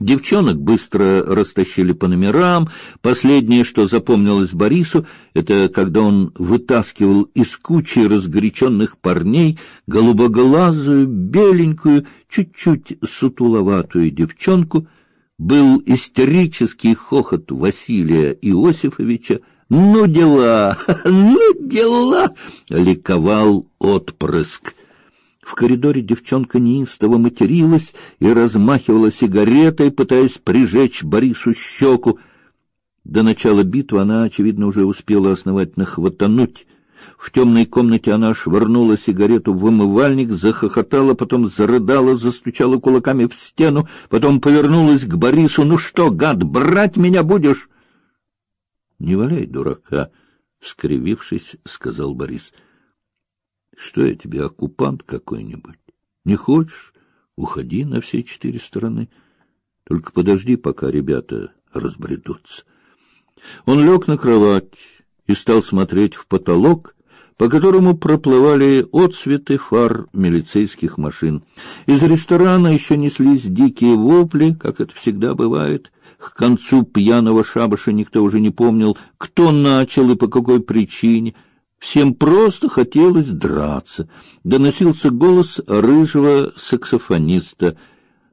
Девчонок быстро растащили по номерам. Последнее, что запомнилось Борису, это когда он вытаскивал из кучи разгоряченных парней голубоглазую, беленькую, чуть-чуть сутуловатую девчонку. Был истерический хохот Василия Иосифовича. «Ну дела! Ну дела!» — ликовал отпрыск. В коридоре девчонка неистово материлась и размахивала сигаретой, пытаясь прижечь Борису щеку. До начала битвы она, очевидно, уже успела основательно хватануть. В темной комнате она швырнула сигарету в вымывальник, захохотала, потом зарыдала, застучала кулаками в стену, потом повернулась к Борису. «Ну что, гад, брать меня будешь?» «Не валяй дурака», — скривившись, сказал Борис. — что я тебе, оккупант какой-нибудь? Не хочешь? Уходи на все четыре стороны. Только подожди, пока ребята разбредутся. Он лег на кровать и стал смотреть в потолок, по которому проплывали отсветы фар милицейских машин. Из ресторана еще неслись дикие вопли, как это всегда бывает. К концу пьяного шабаша никто уже не помнил, кто начал и по какой причине — Всем просто хотелось драться. Доносился голос рыжего саксофониста.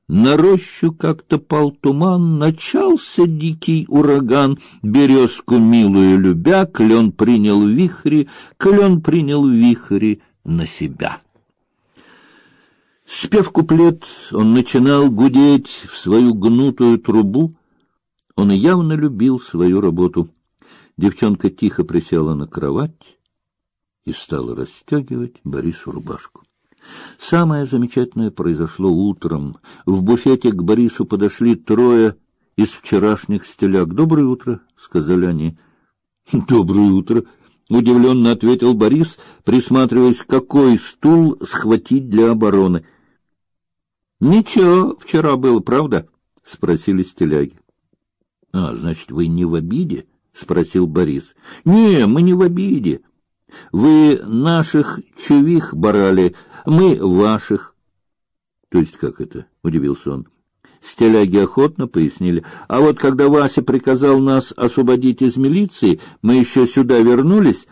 На рощу как-то пал туман, начался дикий ураган. Березку милую любя, клен принял вихри, клен принял вихри на себя. Спев куплет, он начинал гудеть в свою гнутую трубу. Он явно любил свою работу. Девчонка тихо присела на кровать и стала расстегивать Борису рубашку. Самое замечательное произошло утром. В буфете к Борису подошли трое из вчерашних стеляк. «Доброе утро», — сказали они. «Доброе утро», — удивленно ответил Борис, присматриваясь, какой стул схватить для обороны. «Ничего, вчера было, правда?» — спросили стеляги. «А, значит, вы не в обиде?» — спросил Борис. «Не, мы не в обиде». Вы наших чувих барали, мы ваших. То есть как это? удивился он. Стеляги охотно пояснили. А вот когда Вася приказал нас освободить из милиции, мы еще сюда вернулись,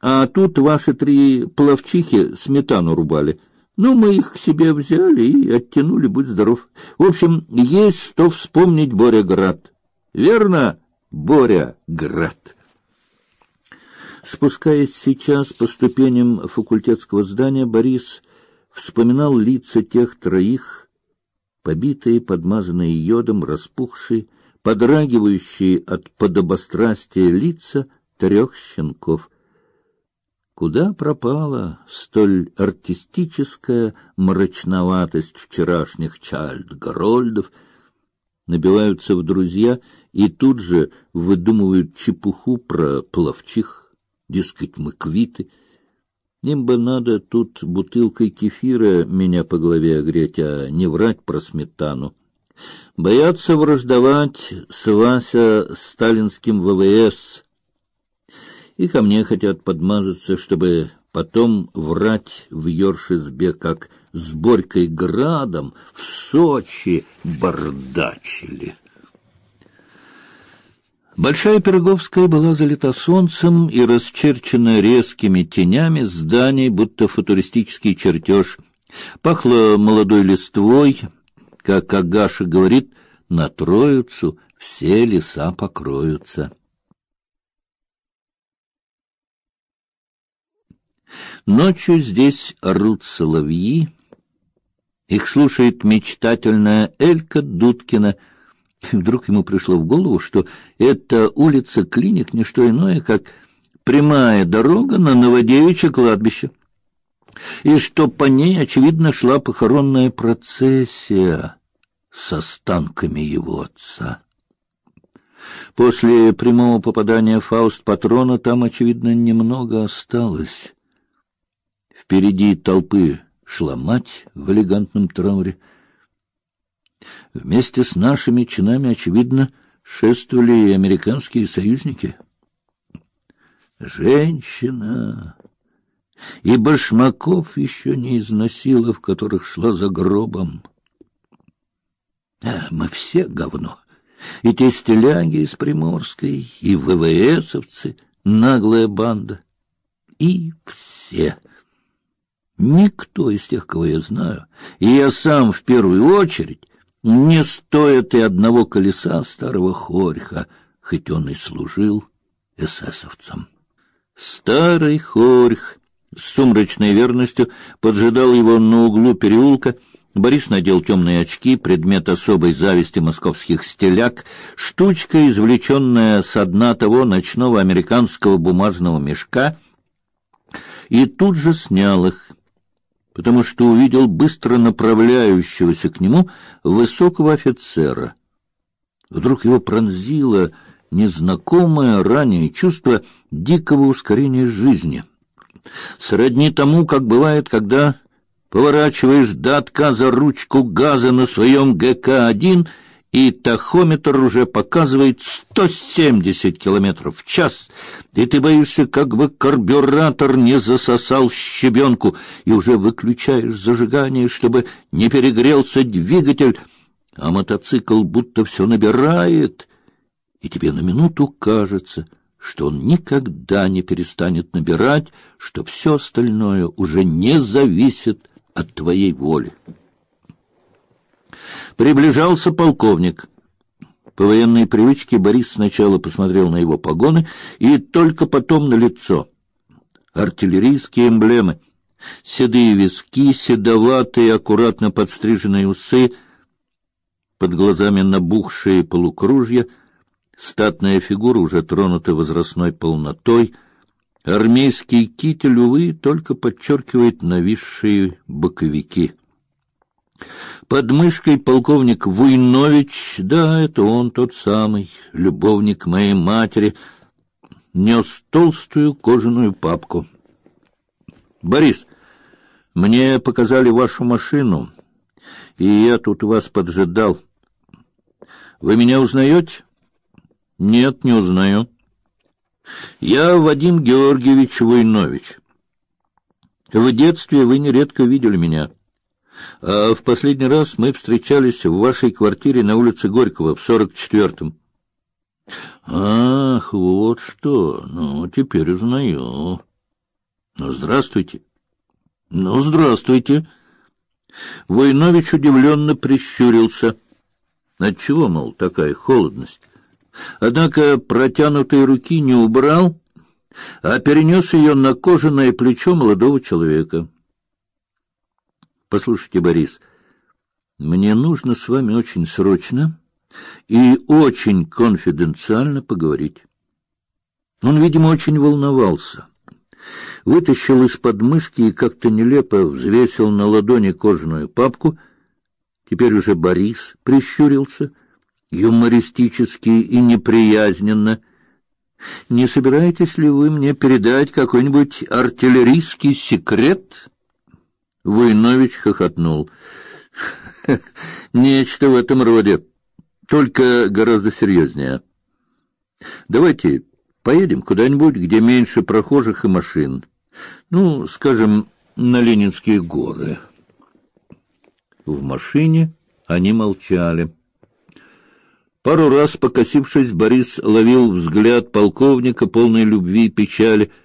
а тут ваши три пловчихи сметану рубали. Ну, мы их к себе взяли и оттянули, будь здоров. В общем, есть что вспомнить Боря Град. Верно, Боря Град. Спускаясь сейчас по ступеням факультетского здания, Борис вспоминал лица тех троих, побитые, подмазанные йодом, распухшие, подрагивающие от подобострастия лица трех щенков. Куда пропала столь артистическая мрачноватость вчерашних Чайльд-Горольдов? Набиваются в друзья и тут же выдумывают чепуху про пловчих дескать, мы квиты. Им бы надо тут бутылкой кефира меня по голове огреть, а не врать про сметану. Боятся враждовать с Вася сталинским ВВС. И ко мне хотят подмазаться, чтобы потом врать в Йоршизбе, как с Борькой Градом в Сочи бардачили. Большая Пироговская была залита солнцем и расчерчена резкими тенями зданий, будто футуристический чертеж. Пахло молодой листвой, как Агаша говорит, на Троицу все леса покроются. Ночью здесь орут соловьи, их слушает мечтательная Элька Дудкина — Вдруг ему пришло в голову, что эта улица Клиник не что иное, как прямая дорога на Новодевичье кладбище, и что по ней, очевидно, шла похоронная процессия с останками его отца. После прямого попадания Фауст патрона там, очевидно, немного осталось. Впереди толпы шла мать в элегантном трауре, Вместе с нашими чинами, очевидно, шествовали и американские союзники. Женщина и башмаков еще не износила, в которых шла за гробом. А, мы все говно. И те стеляги из Приморской, и ВВСовцы, наглая банда. И все. Никто из тех, кого я знаю, и я сам в первую очередь, не стоит и одного колеса старого хорьха, хоть он и служил эсэсовцам. Старый хорьх с сумрачной верностью поджидал его на углу переулка. Борис надел темные очки, предмет особой зависти московских стеляк, штучка, извлеченная с дна того ночного американского бумажного мешка, и тут же снял их, потому что увидел быстро направляющегося к нему высокого офицера. Вдруг его пронзило незнакомое ранее чувство дикого ускорения жизни. Сродни тому, как бывает, когда поворачиваешь до отказа ручку газа на своем ГК-1, и тахометр уже показывает 170 километров в час, и ты боишься, как бы карбюратор не засосал щебенку, и уже выключаешь зажигание, чтобы не перегрелся двигатель, а мотоцикл будто все набирает, и тебе на минуту кажется, что он никогда не перестанет набирать, что все остальное уже не зависит от твоей воли. Приближался полковник. По военной привычке Борис сначала посмотрел на его погоны и только потом на лицо. Артиллерийские эмблемы, седые виски, седоватые, аккуратно подстриженные усы, под глазами набухшие полукружья — Статная фигура уже тронута возрастной полнотой. Армейский китель, увы, только подчеркивает нависшие боковики. Под мышкой полковник Вуйнович, да, это он тот самый, любовник моей матери, нес толстую кожаную папку. Борис, мне показали вашу машину, и я тут вас поджидал. Вы меня узнаете? Нет, не узнаю. Я Вадим Георгиевич Войнович. В детстве вы нередко видели меня. А в последний раз мы встречались в вашей квартире на улице Горького в сорок четвертом. Ах, вот что. Ну, теперь узнаю. Ну, здравствуйте. Ну, здравствуйте. Войнович удивленно прищурился. Отчего, мол, такая холодность? Однако протянутой руки не убрал, а перенес ее на кожаное плечо молодого человека. Послушайте, Борис, мне нужно с вами очень срочно и очень конфиденциально поговорить. Он, видимо, очень волновался. Вытащил из подмышки и как-то нелепо взвесил на ладони кожаную папку. Теперь уже Борис прищурился — юмористически и неприязненно. Не собираетесь ли вы мне передать какой-нибудь артиллерийский секрет? Войнович хохотнул. Нечто в этом роде, только гораздо серьезнее. Давайте поедем куда-нибудь, где меньше прохожих и машин. Ну, скажем, на Ленинские горы. В машине они молчали. Пару раз, покосившись, Борис ловил взгляд полковника, полной любви и печали —